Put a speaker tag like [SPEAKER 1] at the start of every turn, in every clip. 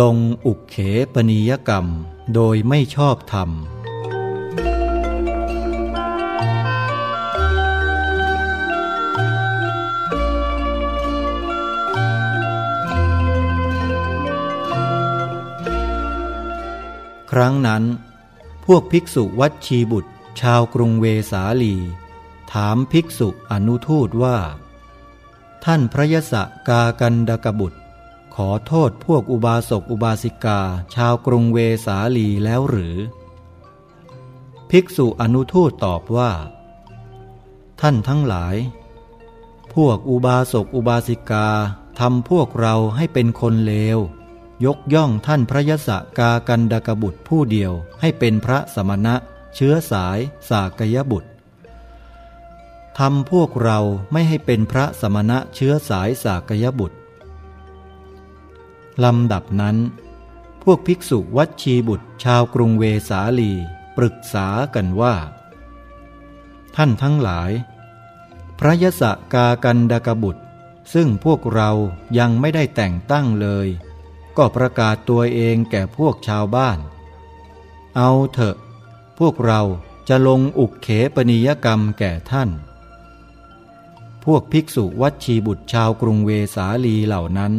[SPEAKER 1] ลงอุกเขปนิยกรรมโดยไม่ชอบธรรม ครั้งนั้น พวกภิกษุวัดชีบุตรชาวกรุงเวสาลี ถามภิกษุอนุทูตว่า ท่านพระยศกากันดกบุตร ขอโทษพวกอุบาสกอุบาสิกา ชาวกรุงเวสาลีแล้วหรือ ภิกษุอนุทูตตอบว่า ท่านทั้งหลาย พวกอุบาสกอุบาสิกาทำพวกเราให้เป็นคนเลว ยกย่องท่านพระยศกากันดกบุตรผู้เดียวให้เป็นพระสมณะ เชื้อสายสากยบุตรทำพวกเราไม่ให้เป็นพระสมณะเชื้อสายสากยบุตร ลำดับนั้น พวกภิกษุวัดชีบุตรชาวกรุงเวสาลี ปรึกษากันว่า ท่านทั้งหลาย พระยศกากันดกบุตร ซึ่งพวกเรายังไม่ได้แต่งตั้งเลย ก็ประกาศตัวเองแก่พวกชาวบ้าน เอาเถอะ พวกเราจะลงอุกเขปนิยกรรมแก่ท่าน พวกภิกษุวัดชีบุตรชาวกรุงเวสาลีเหล่านั้น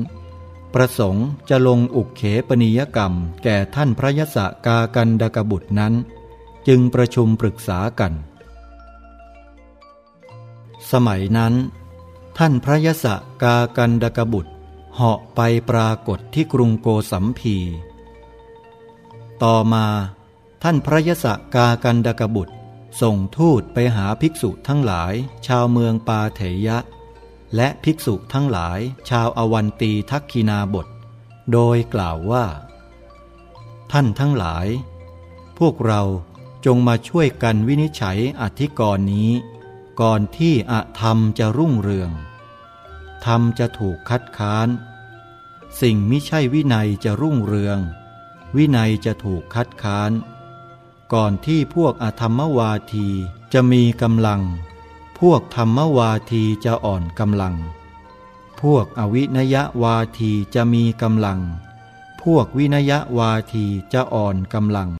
[SPEAKER 1] ประสงค์จะลงอุกเขปนิยกรรมแก่ท่านพระยศกากันดกบุตรนั้น จึงประชุมปรึกษากัน สมัยนั้น ท่านพระยศกากันดกบุตรเหาะไปปรากฏที่กรุงโกสัมพี ต่อมาท่านพระยศกากันดกบุตรส่งทูตไปหาภิกษุทั้งหลายชาวเมืองปาเถยะ และภิกษุทั้งหลายชาวอวันตีทักคินาบท โดยกล่าวว่า ท่านทั้งหลาย พวกเราจงมาช่วยกันวินิจฉัยอธิกรณ์นี้ ก่อนที่อธรรมจะรุ่งเรือง ธรรมจะถูกคัดค้าน สิ่งมิใช่วินัยจะรุ่งเรือง วินัยจะถูกคัดค้าน ก่อนที่พวกอธรรมวาทีจะมีกำลัง พวกธรรมวาทีจะอ่อนกำลัง พวกอวินยวาทีจะมีกำลัง พวกวินยวาทีจะอ่อนกำลัง